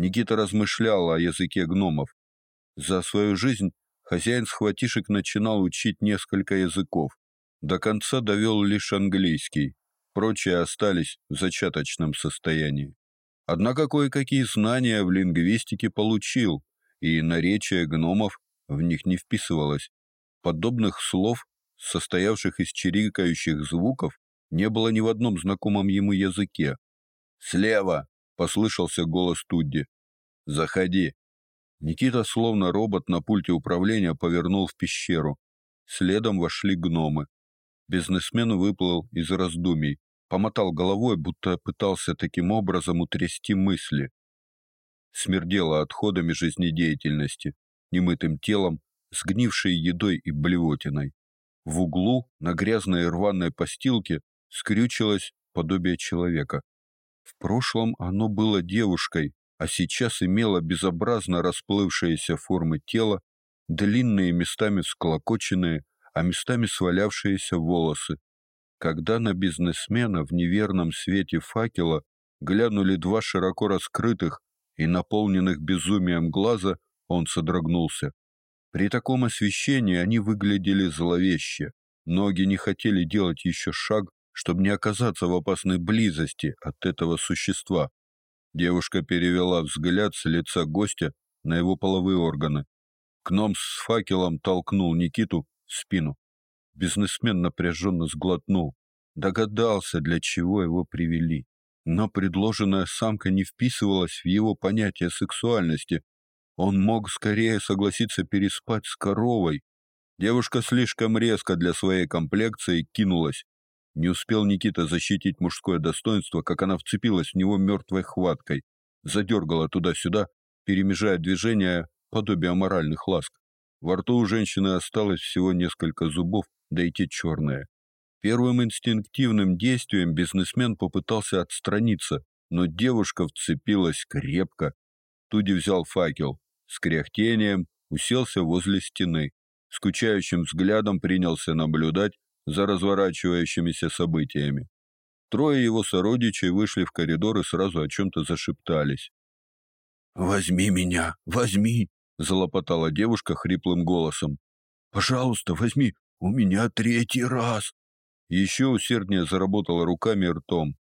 Никита размышлял о языке гномов. За свою жизнь хозяин схватишек начинал учить несколько языков. До конца довел лишь английский. Прочие остались в зачаточном состоянии. Однако кое-какие знания в лингвистике получил, и наречие гномов в них не вписывалось. Подобных слов, состоявших из чирикающих звуков, не было ни в одном знакомом ему языке. «Слева!» — послышался голос Тудди. «Заходи!» Никита, словно робот на пульте управления, повернул в пещеру. Следом вошли гномы. Бизнесмен выплыл из раздумий, помотал головой, будто пытался таким образом утрясти мысли. Смердело отходами жизнедеятельности, немытым телом, сгнившей едой и блевотиной. В углу на грязной рваной постилке скрючилось подобие человека. В прошлом оно было девушкой, а сейчас имело безобразно расплывшиеся формы тела, длинные местами всклокоченные, а местами свалявшиеся волосы. Когда на бизнесмена в неверном свете факела глянули два широко раскрытых и наполненных безумием глаза, он содрогнулся. При таком освещении они выглядели зловеще. Ноги не хотели делать еще шаг, чтобы не оказаться в опасной близости от этого существа. Девушка перевела взгляд с лица гостя на его половые органы. Кном с факелом толкнул Никиту в спину. Бизнесмен напряженно сглотнул. Догадался, для чего его привели. Но предложенная самка не вписывалась в его понятие сексуальности. Он мог скорее согласиться переспать с коровой. Девушка слишком резко для своей комплекции кинулась. Не успел Никита защитить мужское достоинство, как она вцепилась в него мертвой хваткой, задергала туда-сюда, перемежая движения подобие моральных ласк. Во рту у женщины осталось всего несколько зубов, да и те черные. Первым инстинктивным действием бизнесмен попытался отстраниться, но девушка вцепилась крепко. Туди взял факел, с кряхтением уселся возле стены, скучающим взглядом принялся наблюдать за разворачивающимися событиями. Трое его сородичей вышли в коридор и сразу о чем-то зашептались. «Возьми меня, возьми!» – залопотала девушка хриплым голосом. «Пожалуйста, возьми, у меня третий раз!» Еще усерднее заработала руками и ртом.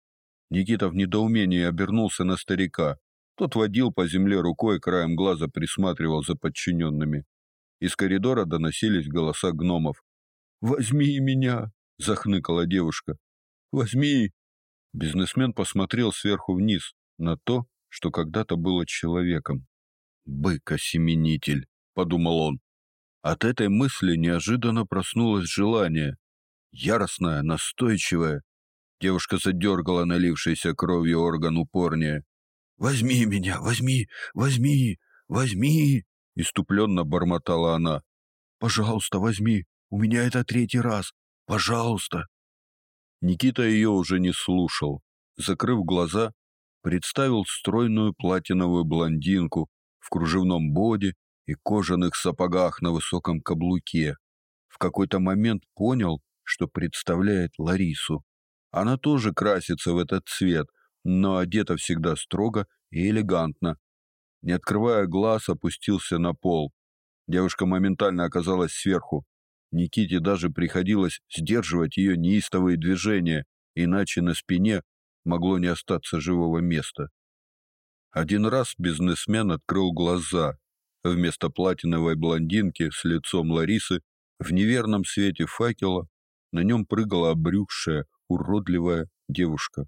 Никита в недоумении обернулся на старика. Тот водил по земле рукой, краем глаза присматривал за подчиненными. Из коридора доносились голоса гномов. «Возьми меня!» – захныкала девушка. «Возьми!» Бизнесмен посмотрел сверху вниз на то, что когда-то было человеком. «Бык-осеменитель», — подумал он. От этой мысли неожиданно проснулось желание. Яростное, настойчивое. Девушка задергала налившийся кровью орган упорнее. «Возьми меня, возьми, возьми, возьми!» Иступленно бормотала она. «Пожалуйста, возьми, у меня это третий раз. Пожалуйста!» Никита ее уже не слушал. Закрыв глаза, представил стройную платиновую блондинку в кружевном боди и кожаных сапогах на высоком каблуке. В какой-то момент понял, что представляет Ларису. Она тоже красится в этот цвет, но одета всегда строго и элегантно. Не открывая глаз, опустился на пол. Девушка моментально оказалась сверху, Никите даже приходилось сдерживать ее неистовые движения, иначе на спине могло не остаться живого места. Один раз бизнесмен открыл глаза. Вместо платиновой блондинки с лицом Ларисы в неверном свете факела на нем прыгала обрюхшая, уродливая девушка.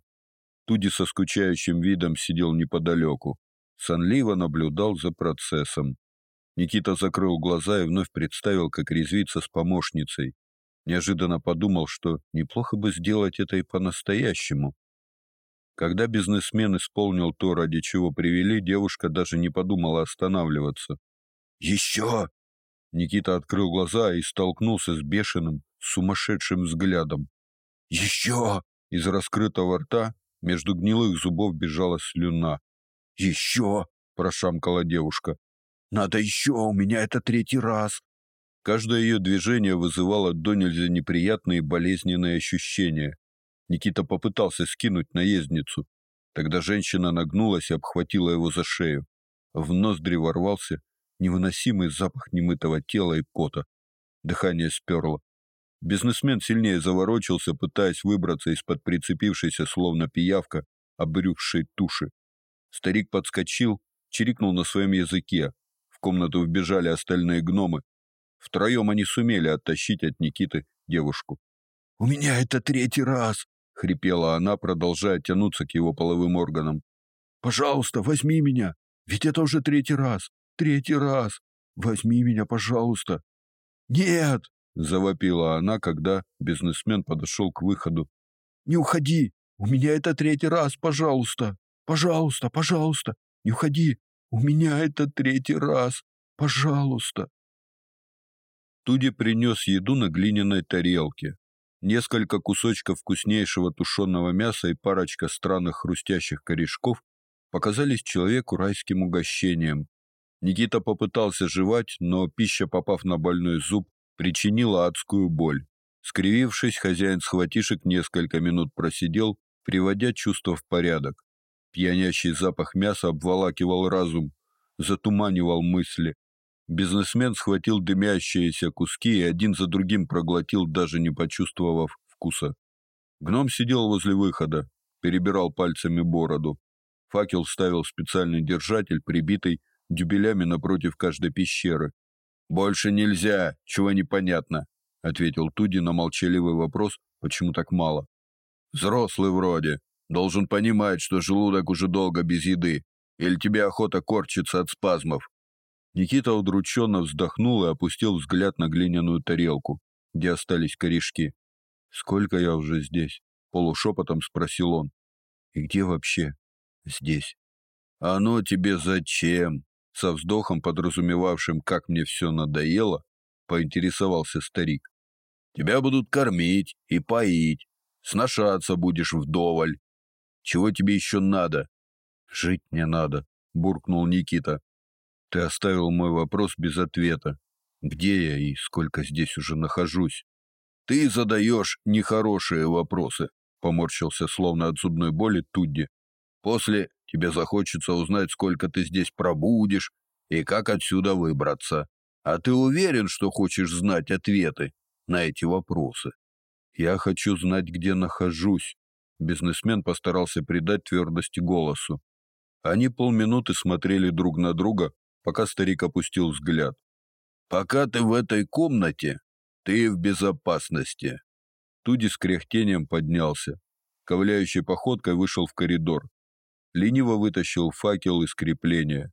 Туди со скучающим видом сидел неподалеку, сонливо наблюдал за процессом. Никита закрыл глаза и вновь представил, как резвится с помощницей. Неожиданно подумал, что неплохо бы сделать это и по-настоящему. Когда бизнесмен исполнил то, ради чего привели, девушка даже не подумала останавливаться. «Еще!» Никита открыл глаза и столкнулся с бешеным, сумасшедшим взглядом. «Еще!» Из раскрытого рта между гнилых зубов бежала слюна. «Еще!» – прошамкала девушка. Надо еще, у меня это третий раз. Каждое ее движение вызывало до нельзя неприятные болезненные ощущения. Никита попытался скинуть наездницу. Тогда женщина нагнулась и обхватила его за шею. В ноздри ворвался невыносимый запах немытого тела и пота. Дыхание сперло. Бизнесмен сильнее заворочился, пытаясь выбраться из-под прицепившейся, словно пиявка, обрюхшей туши. Старик подскочил, чирикнул на своем языке. В комнату вбежали остальные гномы. Втроем они сумели оттащить от Никиты девушку. «У меня это третий раз!» — хрипела она, продолжая тянуться к его половым органам. «Пожалуйста, возьми меня! Ведь это уже третий раз! Третий раз! Возьми меня, пожалуйста!» «Нет!» — завопила она, когда бизнесмен подошел к выходу. «Не уходи! У меня это третий раз, пожалуйста! Пожалуйста, пожалуйста! Не уходи! У меня это третий раз! Пожалуйста!» Туди принес еду на глиняной тарелке. Несколько кусочков вкуснейшего тушеного мяса и парочка странных хрустящих корешков показались человеку райским угощением. Никита попытался жевать, но пища, попав на больной зуб, причинила адскую боль. Скривившись, хозяин схватишек несколько минут просидел, приводя чувства в порядок. Пьянящий запах мяса обволакивал разум, затуманивал мысли. Бизнесмен схватил дымящиеся куски и один за другим проглотил, даже не почувствовав вкуса. Гном сидел возле выхода, перебирал пальцами бороду. Факел ставил специальный держатель, прибитый дюбелями напротив каждой пещеры. «Больше нельзя, чего непонятно», — ответил Туди на молчаливый вопрос, почему так мало. «Взрослый вроде. Должен понимать, что желудок уже долго без еды. Или тебе охота корчиться от спазмов?» Никита удрученно вздохнул и опустил взгляд на глиняную тарелку, где остались корешки. «Сколько я уже здесь?» — полушепотом спросил он. «И где вообще здесь?» «Оно тебе зачем?» Со вздохом, подразумевавшим, как мне все надоело, поинтересовался старик. «Тебя будут кормить и поить, сношаться будешь вдоволь. Чего тебе еще надо?» «Жить мне надо», — буркнул Никита. «Ты оставил мой вопрос без ответа. Где я и сколько здесь уже нахожусь?» «Ты задаешь нехорошие вопросы», — поморщился словно от зубной боли Тудди. «После Тебе захочется узнать, сколько ты здесь пробудешь и как отсюда выбраться. А ты уверен, что хочешь знать ответы на эти вопросы? Я хочу знать, где нахожусь. Бизнесмен постарался придать твердости голосу. Они полминуты смотрели друг на друга, пока старик опустил взгляд. Пока ты в этой комнате, ты в безопасности. Туди с кряхтением поднялся. Ковыляющей походкой вышел в коридор лениво вытащил факел из крепления.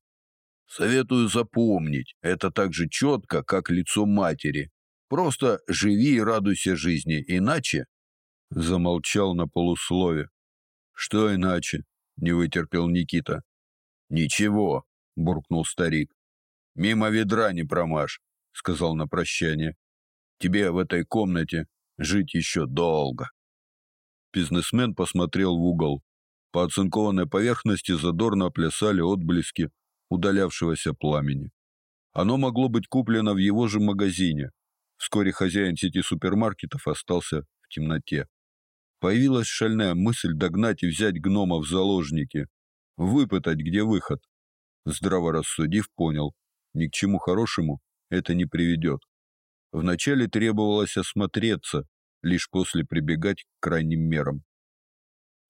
Советую запомнить, это так же четко, как лицо матери. Просто живи и радуйся жизни, иначе замолчал на полуслове. Что иначе? не вытерпел Никита. Ничего, буркнул старик. Мимо ведра не промажь, сказал на прощание. Тебе в этой комнате жить еще долго. Бизнесмен посмотрел в угол. По оцинкованной поверхности задорно плясали отблески удалявшегося пламени. Оно могло быть куплено в его же магазине. Вскоре хозяин сети супермаркетов остался в темноте. Появилась шальная мысль догнать и взять гнома в заложники, выпытать, где выход. Здраво рассудив, понял, ни к чему хорошему это не приведет. Вначале требовалось осмотреться, лишь после прибегать к крайним мерам.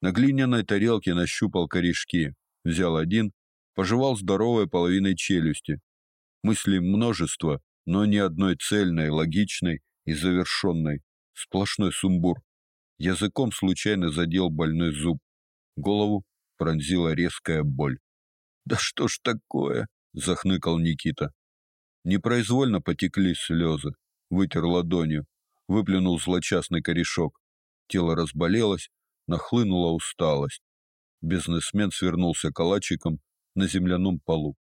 На глиняной тарелке нащупал корешки, взял один, пожевал здоровой половиной челюсти. Мыслей множество, но ни одной цельной, логичной и завершенной. Сплошной сумбур. Языком случайно задел больной зуб. Голову пронзила резкая боль. «Да что ж такое?» — захныкал Никита. Непроизвольно потекли слезы. Вытер ладонью, выплюнул злочастный корешок. Тело разболелось, нахлынула усталость. Бизнесмен свернулся калачиком на земляном полу.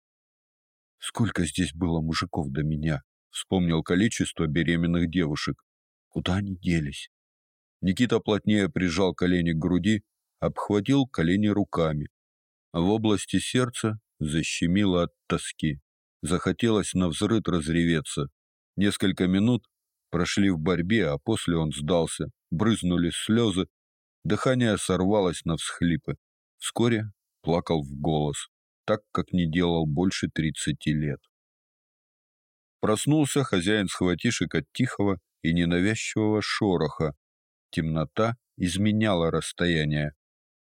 Сколько здесь было мужиков до меня? Вспомнил количество беременных девушек. Куда они делись? Никита плотнее прижал колени к груди, обхватил колени руками. В области сердца защемило от тоски. Захотелось навзрыд разреветься. Несколько минут прошли в борьбе, а после он сдался. Брызнули слезы, Дыхание сорвалось на всхлипы. Вскоре плакал в голос. так, как не делал больше тридцати лет. Проснулся хозяин схватишек от тихого и ненавязчивого шороха. Темнота изменяла расстояние.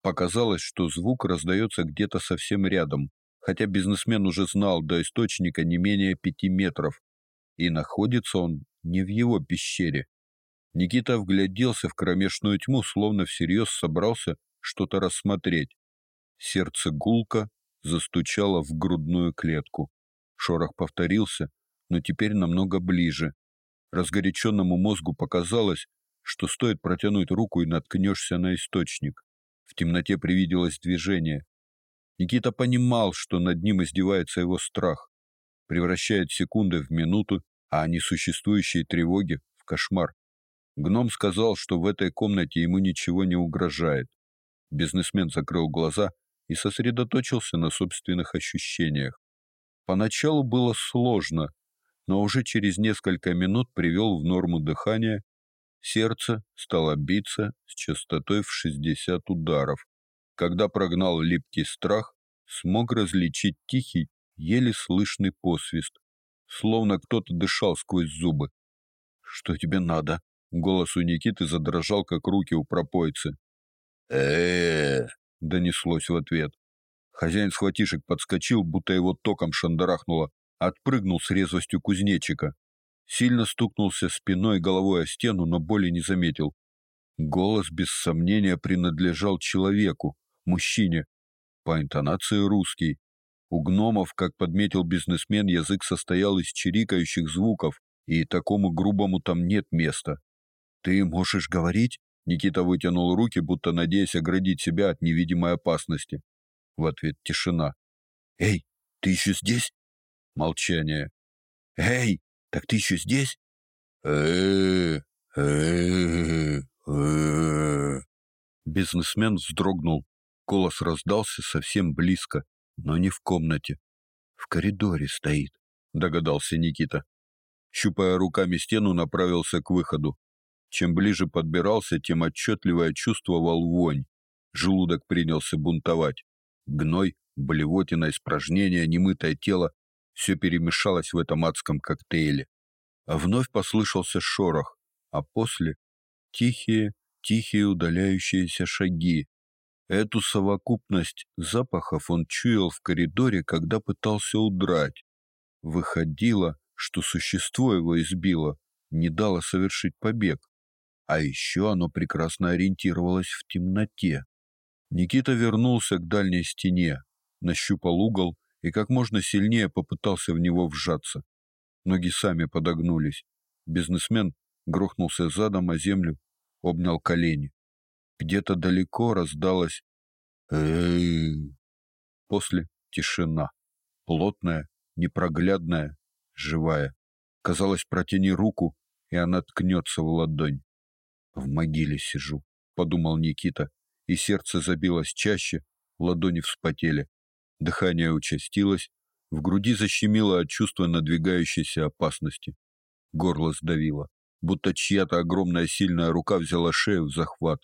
Показалось, что звук раздается где-то совсем рядом, хотя бизнесмен уже знал до источника не менее пяти метров, и находится он не в его пещере. Никита вгляделся в кромешную тьму, словно всерьез собрался что-то рассмотреть. Сердце гулко застучало в грудную клетку. Шорох повторился, но теперь намного ближе. Разгоряченному мозгу показалось, что стоит протянуть руку и наткнешься на источник. В темноте привиделось движение. Никита понимал, что над ним издевается его страх, превращает секунды в минуту, а несуществующие тревоги в кошмар. Гном сказал, что в этой комнате ему ничего не угрожает. Бизнесмен закрыл глаза и сосредоточился на собственных ощущениях. Поначалу было сложно, но уже через несколько минут привел в норму дыхание Сердце стало биться с частотой в 60 ударов. Когда прогнал липкий страх, смог различить тихий, еле слышный посвист, словно кто-то дышал сквозь зубы. Что тебе надо? Голос у Никиты задрожал, как руки у пропойцы. Э, донеслось в ответ. Хозяин схватишек подскочил, будто его током шандарахнуло, отпрыгнул с резвостью кузнечика. Сильно стукнулся спиной и головой о стену, но боли не заметил. Голос без сомнения принадлежал человеку, мужчине, по интонации русский. У гномов, как подметил бизнесмен, язык состоял из чирикающих звуков, и такому грубому там нет места. Ты можешь говорить? Никита вытянул руки, будто надеясь оградить себя от невидимой опасности. В ответ тишина. Эй, ты еще здесь? Молчание. Эй, так ты еще здесь? Бизнесмен вздрогнул. Голос раздался совсем близко, но не в комнате. В коридоре стоит, догадался Никита. Щупая руками стену, направился к выходу. Чем ближе подбирался, тем отчетливее чувствовал вонь. Желудок принялся бунтовать. Гной, блевотина, испражнения, немытое тело все перемешалось в этом адском коктейле. Вновь послышался шорох, а после тихие, тихие удаляющиеся шаги. Эту совокупность запахов он чуял в коридоре, когда пытался удрать. Выходило, что существо его избило, не дало совершить побег. А еще оно прекрасно ориентировалось в темноте. Никита вернулся к дальней стене, нащупал угол и как можно сильнее попытался в него вжаться. Ноги сами подогнулись. Бизнесмен грохнулся задом о землю, обнял колени. Где-то далеко раздалось «Эй!». После тишина. Плотная, непроглядная, живая. Казалось, протяни руку, и она ткнется в ладонь. В могиле сижу, подумал Никита, и сердце забилось чаще, ладони вспотели. Дыхание участилось, в груди защемило от чувства надвигающейся опасности. Горло сдавило, будто чья-то огромная сильная рука взяла шею в захват.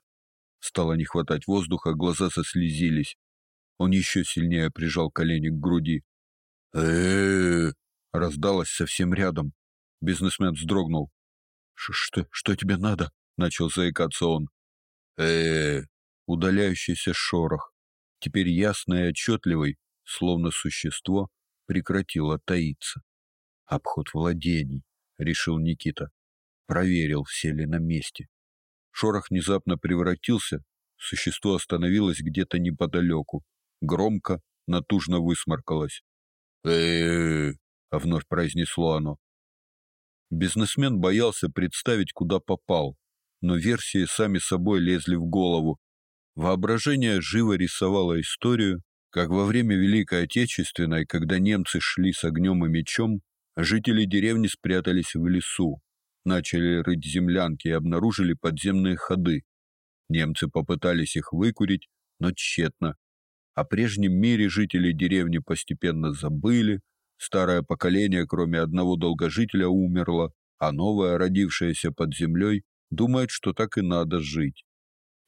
Стало не хватать воздуха, глаза заслезились. Он еще сильнее прижал колени к груди. э раздалось совсем рядом. Бизнесмен вздрогнул. «Что, что тебе надо?» — начал заикаться он. э Удаляющийся шорох теперь ясный и отчетливый, словно существо прекратило таиться. Обход владений, решил Никита. Проверил, все ли на месте. Шорох внезапно превратился, существо остановилось где-то неподалеку, громко, натужно высморкалось. э а вновь произнесло оно. Бизнесмен боялся представить, куда попал, но версии сами собой лезли в голову, Воображение живо рисовало историю, как во время Великой Отечественной, когда немцы шли с огнем и мечом, жители деревни спрятались в лесу, начали рыть землянки и обнаружили подземные ходы. Немцы попытались их выкурить, но тщетно. О прежнем мире жители деревни постепенно забыли, старое поколение, кроме одного долгожителя, умерло, а новое, родившееся под землей, думает, что так и надо жить.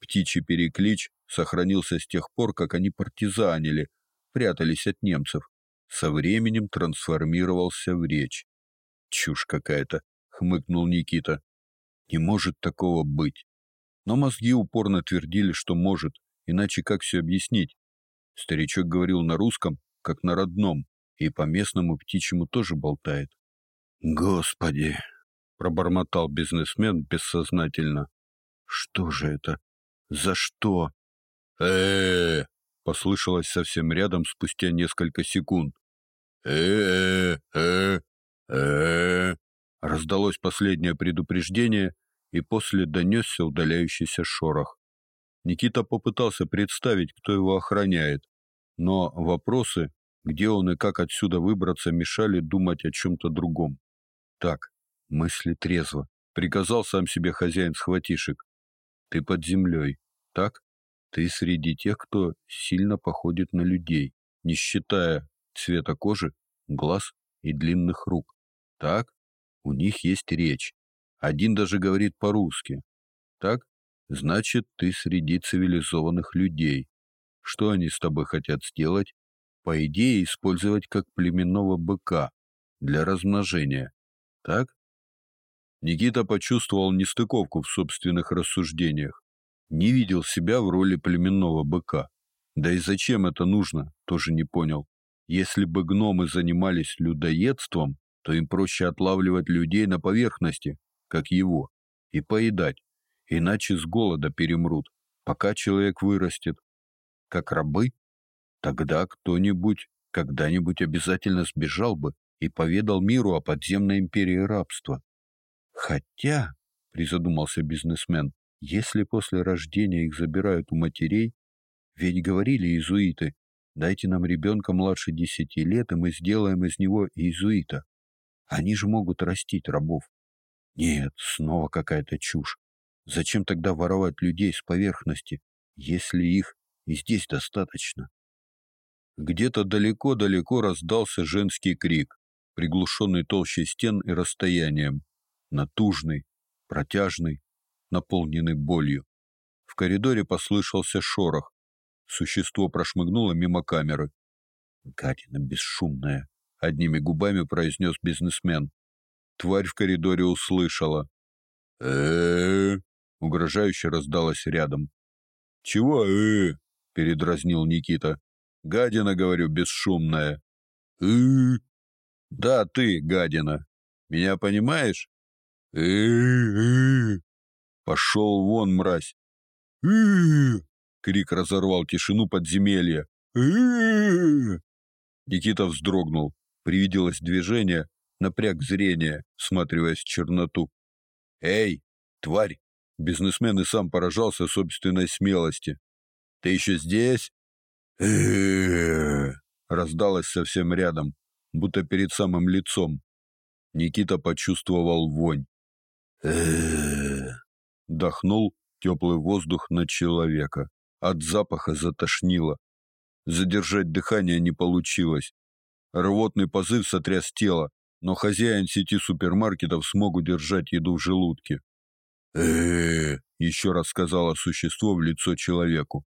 Птичий переклич сохранился с тех пор, как они партизанили, прятались от немцев, со временем трансформировался в речь. Чушь какая-то, хмыкнул Никита. Не может такого быть. Но мозги упорно твердили, что может, иначе как все объяснить? Старичок говорил на русском, как на родном, и по местному птичьему тоже болтает. Господи, пробормотал бизнесмен бессознательно. Что же это? За что? Э, -э, послышалось совсем рядом спустя несколько секунд. Э, э, э, раздалось последнее предупреждение, и после донесся удаляющийся шорох. Никита попытался представить, кто его охраняет, но вопросы, где он и как отсюда выбраться, мешали думать о чем-то другом. Так, мысли трезво. Приказал сам себе хозяин схватишек. Ты под землей, так? Ты среди тех, кто сильно походит на людей, не считая цвета кожи, глаз и длинных рук. Так? У них есть речь. Один даже говорит по-русски. Так? Значит, ты среди цивилизованных людей. Что они с тобой хотят сделать? По идее, использовать как племенного быка для размножения. Так? Никита почувствовал нестыковку в собственных рассуждениях. Не видел себя в роли племенного быка. Да и зачем это нужно, тоже не понял. Если бы гномы занимались людоедством, то им проще отлавливать людей на поверхности, как его, и поедать, иначе с голода перемрут, пока человек вырастет. Как рабы? Тогда кто-нибудь когда-нибудь обязательно сбежал бы и поведал миру о подземной империи рабства. Хотя, призадумался бизнесмен, если после рождения их забирают у матерей, ведь говорили иезуиты, дайте нам ребенка младше десяти лет, и мы сделаем из него иезуита. Они же могут растить рабов. Нет, снова какая-то чушь. Зачем тогда воровать людей с поверхности, если их и здесь достаточно? Где-то далеко-далеко раздался женский крик, приглушенный толщей стен и расстоянием натужный, протяжный, наполненный болью. В коридоре послышался шорох. Существо прошмыгнуло мимо камеры. «Гадина бесшумная», — одними губами произнес бизнесмен. Тварь в коридоре услышала. э угрожающе раздалось рядом. «Чего э передразнил Никита. «Гадина, говорю, бесшумная». э «Да, ты, гадина. Меня понимаешь?» э Пошел вон, мразь. э Крик разорвал тишину подземелья. э Никита вздрогнул. Привиделось движение, напряг зрение, всматриваясь в черноту. «Эй, тварь!» Бизнесмен и сам поражался собственной смелости. «Ты еще здесь?» раздалось совсем рядом, будто перед самым лицом. Никита почувствовал вонь. Дохнул теплый воздух на человека. От запаха затошнило. Задержать дыхание не получилось. Рвотный позыв сотряс тело, но хозяин сети супермаркетов смог удержать еду в желудке. э еще раз сказала существо в лицо человеку.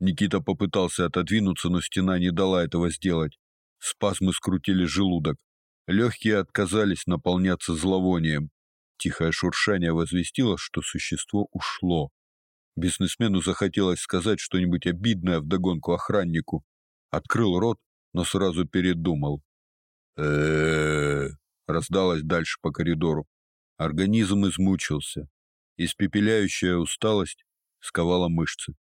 Никита попытался отодвинуться, но стена не дала этого сделать. Спазмы скрутили желудок. Легкие отказались наполняться зловонием. Тихое шуршание возвестило, что существо ушло. Бизнесмену захотелось сказать что-нибудь обидное вдогонку охраннику. Открыл рот, но сразу передумал. э раздалось дальше по коридору. Организм измучился. Испепеляющая усталость сковала мышцы.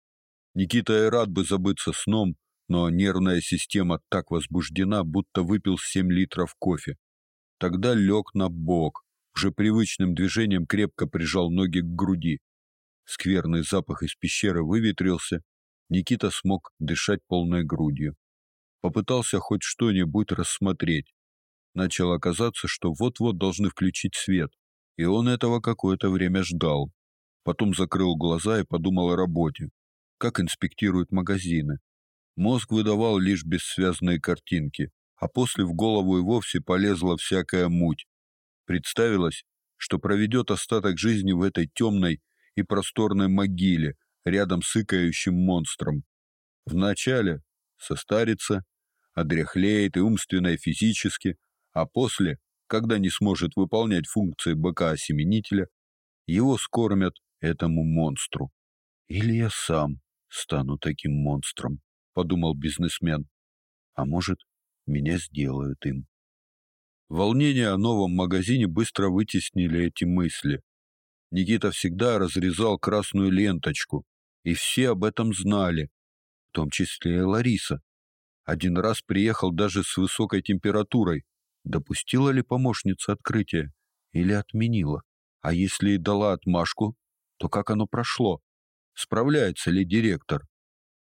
Никита и рад бы забыться сном, но нервная система так возбуждена, будто выпил семь литров кофе. Тогда лег на бок, уже привычным движением крепко прижал ноги к груди. Скверный запах из пещеры выветрился, Никита смог дышать полной грудью. Попытался хоть что-нибудь рассмотреть. Начало казаться, что вот-вот должны включить свет, и он этого какое-то время ждал. Потом закрыл глаза и подумал о работе, как инспектируют магазины. Мозг выдавал лишь бессвязные картинки, а после в голову и вовсе полезла всякая муть. Представилось, что проведет остаток жизни в этой темной и просторной могиле рядом с икающим монстром. Вначале состарится, одряхлеет и умственно, и физически, а после, когда не сможет выполнять функции быка-осеменителя, его скормят этому монстру. Или я сам стану таким монстром, подумал бизнесмен. А может, меня сделают им. Волнение о новом магазине быстро вытеснили эти мысли. Никита всегда разрезал красную ленточку, и все об этом знали, в том числе и Лариса. Один раз приехал даже с высокой температурой. Допустила ли помощница открытие или отменила? А если и дала отмашку, то как оно прошло? Справляется ли директор?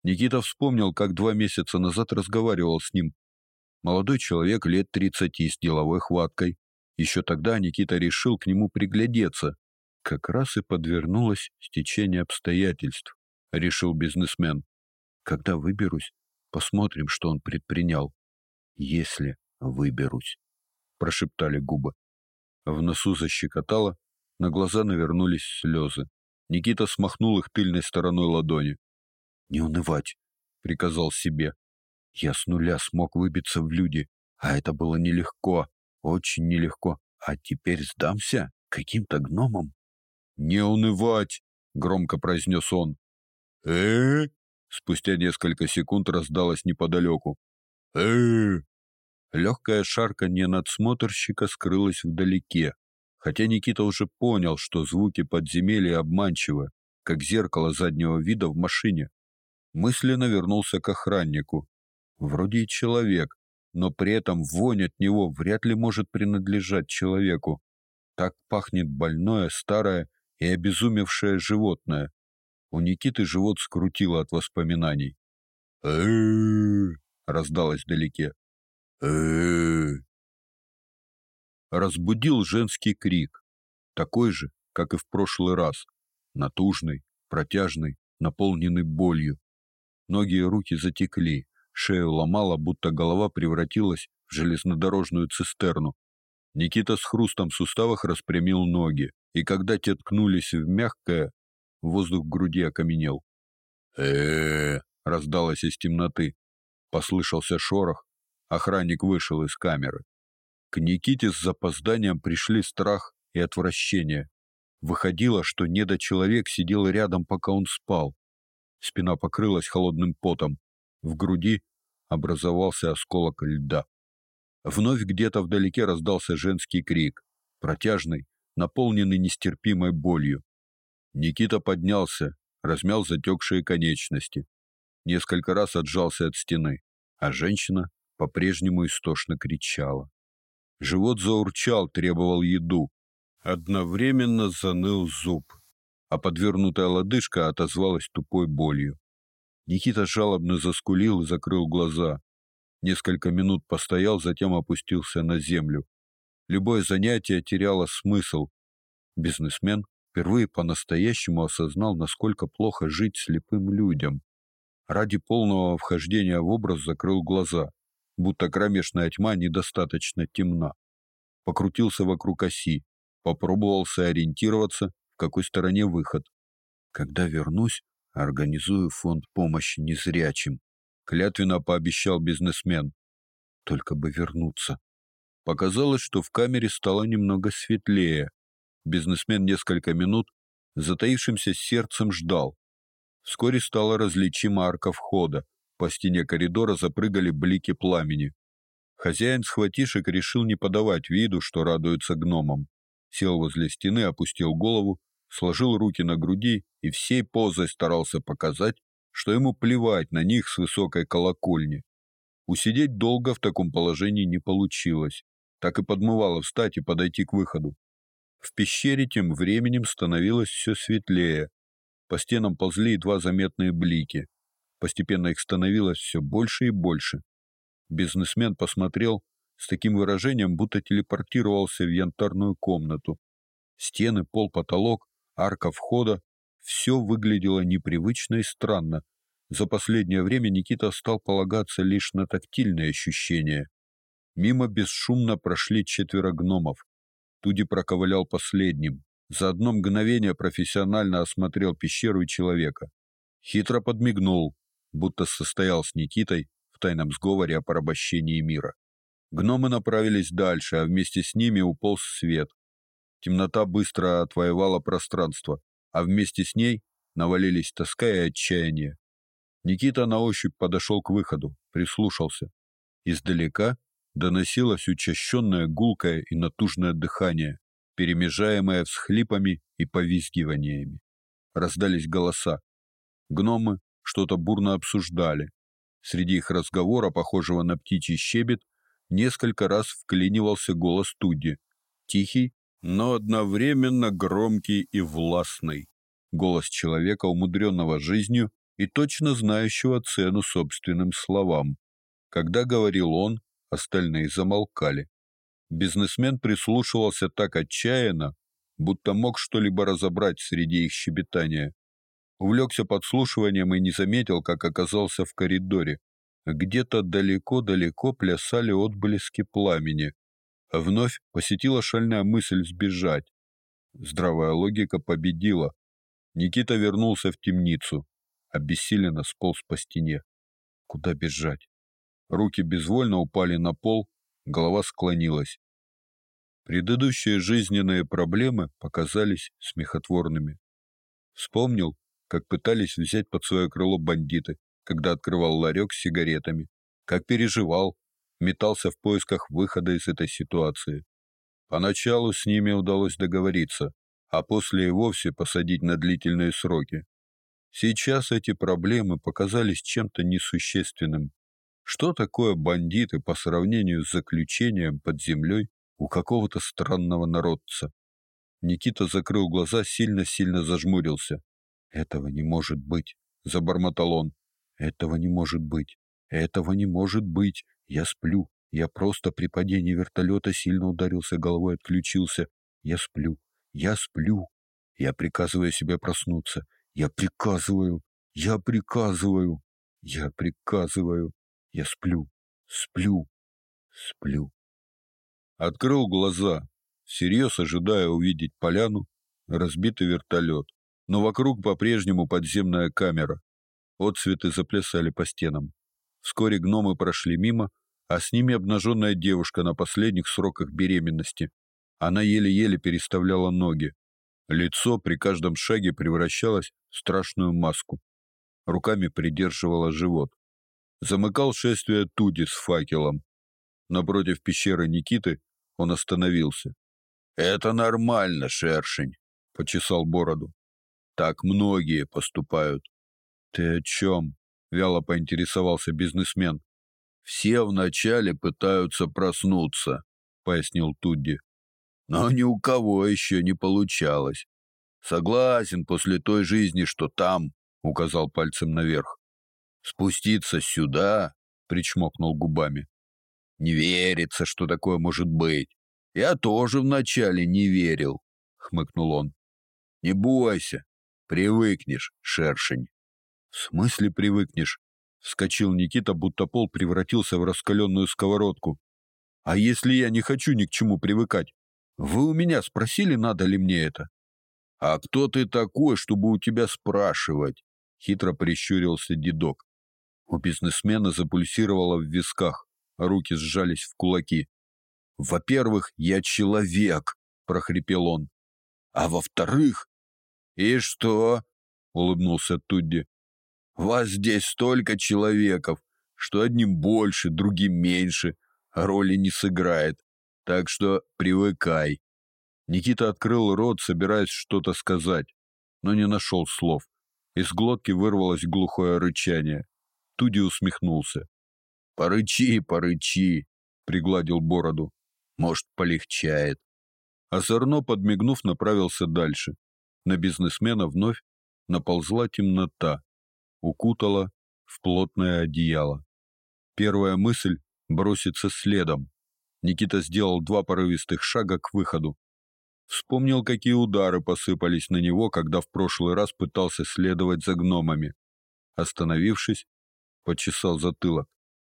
Никита вспомнил, как два месяца назад разговаривал с ним. Молодой человек лет тридцати с деловой хваткой. Еще тогда Никита решил к нему приглядеться. Как раз и подвернулось стечение обстоятельств, решил бизнесмен. Когда выберусь, посмотрим, что он предпринял. Если выберусь, прошептали губы. В носу защекотало, на глаза навернулись слезы. Никита смахнул их тыльной стороной ладони. «Не унывать», — приказал себе. «Я с нуля смог выбиться в люди, а это было нелегко, очень нелегко. А теперь сдамся каким-то гномам?» «Не унывать!» — громко произнес он. э Спустя несколько секунд раздалось неподалеку. э Легкое шарканье надсмотрщика скрылось вдалеке хотя Никита уже понял, что звуки подземелья обманчивы, как зеркало заднего вида в машине. Мысленно вернулся к охраннику. Вроде и человек, но при этом вонь от него вряд ли может принадлежать человеку. Так пахнет больное, старое и обезумевшее животное. У Никиты живот скрутило от воспоминаний. э раздалось вдалеке. э разбудил женский крик, такой же, как и в прошлый раз, натужный, протяжный, наполненный болью. Ноги и руки затекли, шею ломало, будто голова превратилась в железнодорожную цистерну. Никита с хрустом в суставах распрямил ноги, и когда те ткнулись в мягкое, воздух в груди окаменел. -э, -э раздалось из темноты. Послышался шорох. Охранник вышел из камеры. К Никите с запозданием пришли страх и отвращение. Выходило, что недочеловек сидел рядом, пока он спал. Спина покрылась холодным потом. В груди образовался осколок льда. Вновь где-то вдалеке раздался женский крик, протяжный, наполненный нестерпимой болью. Никита поднялся, размял затекшие конечности. Несколько раз отжался от стены, а женщина по-прежнему истошно кричала. Живот заурчал, требовал еду. Одновременно заныл зуб, а подвернутая лодыжка отозвалась тупой болью. Никита жалобно заскулил и закрыл глаза. Несколько минут постоял, затем опустился на землю. Любое занятие теряло смысл. Бизнесмен впервые по-настоящему осознал, насколько плохо жить слепым людям. Ради полного вхождения в образ закрыл глаза будто кромешная тьма недостаточно темна. Покрутился вокруг оси, попробовал сориентироваться, в какой стороне выход. Когда вернусь, организую фонд помощи незрячим, клятвенно пообещал бизнесмен. Только бы вернуться. Показалось, что в камере стало немного светлее. Бизнесмен несколько минут затаившимся сердцем ждал. Вскоре стала различима арка входа, по стене коридора запрыгали блики пламени. Хозяин схватишек решил не подавать виду, что радуется гномам. Сел возле стены, опустил голову, сложил руки на груди и всей позой старался показать, что ему плевать на них с высокой колокольни. Усидеть долго в таком положении не получилось. Так и подмывало встать и подойти к выходу. В пещере тем временем становилось все светлее. По стенам ползли едва заметные блики. Постепенно их становилось все больше и больше. Бизнесмен посмотрел с таким выражением, будто телепортировался в янтарную комнату. Стены, пол, потолок, арка входа — все выглядело непривычно и странно. За последнее время Никита стал полагаться лишь на тактильные ощущения. Мимо бесшумно прошли четверо гномов. Туди проковылял последним. За одно мгновение профессионально осмотрел пещеру и человека. Хитро подмигнул, будто состоял с Никитой в тайном сговоре о порабощении мира. Гномы направились дальше, а вместе с ними уполз свет. Темнота быстро отвоевала пространство, а вместе с ней навалились тоска и отчаяние. Никита на ощупь подошел к выходу, прислушался. Издалека доносилось учащенное гулкое и натужное дыхание, перемежаемое всхлипами и повизгиваниями. Раздались голоса. Гномы что-то бурно обсуждали. Среди их разговора, похожего на птичий щебет, несколько раз вклинивался голос Туди. Тихий, но одновременно громкий и властный. Голос человека, умудренного жизнью и точно знающего цену собственным словам. Когда говорил он, остальные замолкали. Бизнесмен прислушивался так отчаянно, будто мог что-либо разобрать среди их щебетания. Увлекся подслушиванием и не заметил, как оказался в коридоре. Где-то далеко-далеко плясали отблески пламени. Вновь посетила шальная мысль сбежать. Здравая логика победила. Никита вернулся в темницу, обессиленно сполз по стене. Куда бежать? Руки безвольно упали на пол, голова склонилась. Предыдущие жизненные проблемы показались смехотворными. Вспомнил, как пытались взять под свое крыло бандиты, когда открывал ларек с сигаретами, как переживал, метался в поисках выхода из этой ситуации. Поначалу с ними удалось договориться, а после и вовсе посадить на длительные сроки. Сейчас эти проблемы показались чем-то несущественным. Что такое бандиты по сравнению с заключением под землей у какого-то странного народца? Никита закрыл глаза, сильно-сильно зажмурился. Этого не может быть, забормотал он. Этого не может быть. Этого не может быть. Я сплю. Я просто при падении вертолета сильно ударился головой, отключился. Я сплю. Я сплю. Я приказываю себе проснуться. Я приказываю. Я приказываю. Я приказываю. Я сплю. Сплю. Сплю. Открыл глаза, всерьез ожидая увидеть поляну, разбитый вертолет, но вокруг по-прежнему подземная камера. Отцветы заплясали по стенам. Вскоре гномы прошли мимо, а с ними обнаженная девушка на последних сроках беременности. Она еле-еле переставляла ноги. Лицо при каждом шаге превращалось в страшную маску. Руками придерживала живот. Замыкал шествие Туди с факелом. Напротив пещеры Никиты он остановился. «Это нормально, шершень», — почесал бороду. «Так многие поступают. «Ты о чем?» — вяло поинтересовался бизнесмен. «Все вначале пытаются проснуться», — пояснил Тудди. «Но ни у кого еще не получалось. Согласен, после той жизни, что там», — указал пальцем наверх. «Спуститься сюда?» — причмокнул губами. «Не верится, что такое может быть. Я тоже вначале не верил», — хмыкнул он. «Не бойся, привыкнешь, шершень». В смысле привыкнешь? Вскочил Никита, будто пол превратился в раскаленную сковородку. А если я не хочу ни к чему привыкать? Вы у меня спросили, надо ли мне это? А кто ты такой, чтобы у тебя спрашивать? Хитро прищурился дедок. У бизнесмена запульсировало в висках, а руки сжались в кулаки. Во-первых, я человек, прохрипел он. А во-вторых, и что? улыбнулся Тудди. Вас здесь столько человеков, что одним больше, другим меньше, а роли не сыграет. Так что привыкай. Никита открыл рот, собираясь что-то сказать, но не нашел слов. Из глотки вырвалось глухое рычание. Туди усмехнулся. «Порычи, порычи!» — пригладил бороду. «Может, полегчает». Озорно подмигнув, направился дальше. На бизнесмена вновь наползла темнота, укутала в плотное одеяло. Первая мысль — броситься следом. Никита сделал два порывистых шага к выходу. Вспомнил, какие удары посыпались на него, когда в прошлый раз пытался следовать за гномами. Остановившись, почесал затылок.